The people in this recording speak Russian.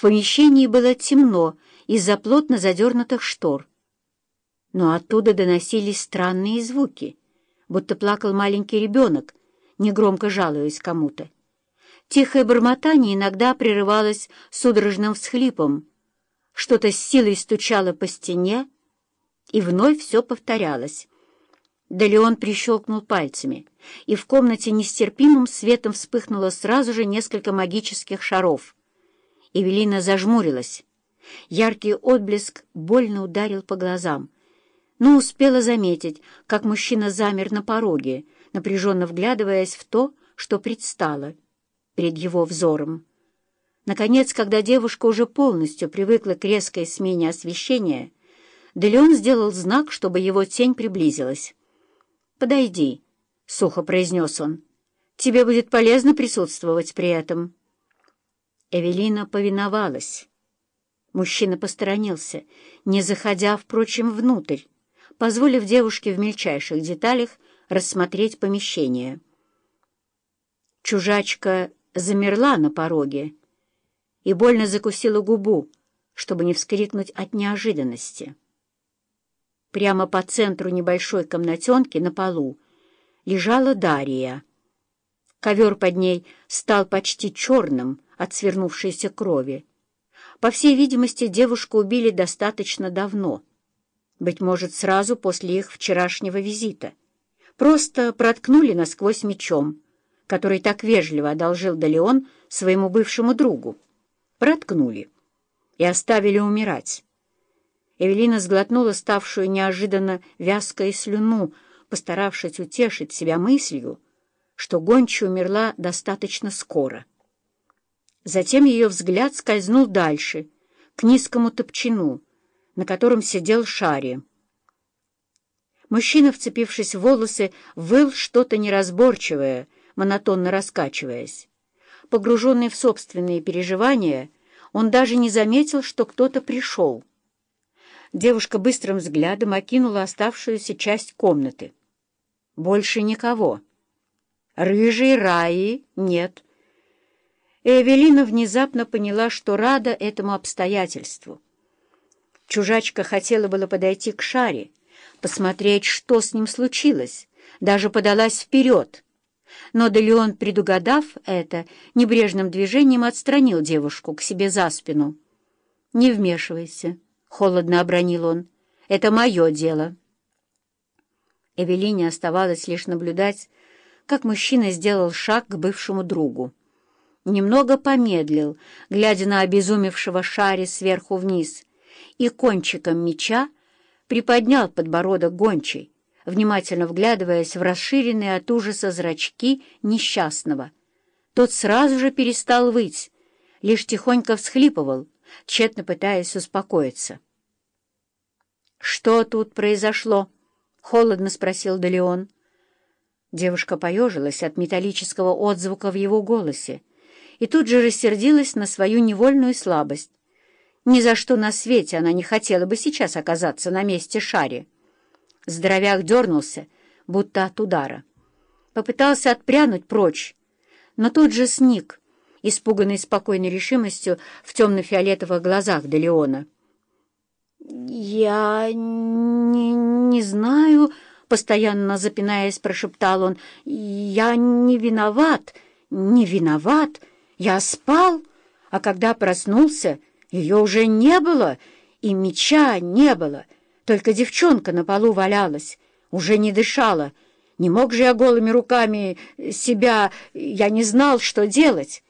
В помещении было темно из-за плотно задернутых штор. Но оттуда доносились странные звуки, будто плакал маленький ребенок, негромко жалуясь кому-то. Тихое бормотание иногда прерывалось судорожным всхлипом. Что-то с силой стучало по стене, и вновь все повторялось. Да Леон прищелкнул пальцами, и в комнате нестерпимым светом вспыхнуло сразу же несколько магических шаров. Эвелина зажмурилась. Яркий отблеск больно ударил по глазам, но успела заметить, как мужчина замер на пороге, напряженно вглядываясь в то, что предстало перед его взором. Наконец, когда девушка уже полностью привыкла к резкой смене освещения, Делеон сделал знак, чтобы его тень приблизилась. «Подойди», — сухо произнес он. «Тебе будет полезно присутствовать при этом». Эвелина повиновалась. Мужчина посторонился, не заходя, впрочем, внутрь, позволив девушке в мельчайших деталях рассмотреть помещение. Чужачка замерла на пороге и больно закусила губу, чтобы не вскрикнуть от неожиданности. Прямо по центру небольшой комнатенки на полу лежала Дарья. Ковер под ней стал почти черным от свернувшейся крови. По всей видимости, девушку убили достаточно давно. Быть может, сразу после их вчерашнего визита. Просто проткнули насквозь мечом, который так вежливо одолжил Далеон своему бывшему другу. Проткнули и оставили умирать. Эвелина сглотнула ставшую неожиданно вязкой слюну, постаравшись утешить себя мыслью, что гончая умерла достаточно скоро. Затем ее взгляд скользнул дальше, к низкому топчину, на котором сидел Шари. Мужчина, вцепившись в волосы, выл что-то неразборчивое, монотонно раскачиваясь. Погруженный в собственные переживания, он даже не заметил, что кто-то пришел. Девушка быстрым взглядом окинула оставшуюся часть комнаты. Больше никого. Рыжей Раи нет. Эвелина внезапно поняла, что рада этому обстоятельству. Чужачка хотела было подойти к Шаре, посмотреть, что с ним случилось, даже подалась вперед. Но Делеон, предугадав это, небрежным движением отстранил девушку к себе за спину. «Не вмешивайся». — холодно обронил он. «Это мое дело». Эвелине оставалось лишь наблюдать, как мужчина сделал шаг к бывшему другу. Немного помедлил, глядя на обезумевшего Шари сверху вниз, и кончиком меча приподнял подбородок гончей, внимательно вглядываясь в расширенные от ужаса зрачки несчастного. Тот сразу же перестал выть, лишь тихонько всхлипывал, тщетно пытаясь успокоиться. «Что тут произошло?» — холодно спросил Делеон. Девушка поежилась от металлического отзвука в его голосе и тут же рассердилась на свою невольную слабость. Ни за что на свете она не хотела бы сейчас оказаться на месте Шари. Здоровяк дернулся, будто от удара. Попытался отпрянуть прочь, но тут же сник, испуганный спокойной решимостью в темно-фиолетовых глазах Делеона. «Я не, не знаю», — постоянно запинаясь, прошептал он. «Я не виноват, не виноват. Я спал, а когда проснулся, ее уже не было, и меча не было. Только девчонка на полу валялась, уже не дышала. Не мог же я голыми руками себя... Я не знал, что делать».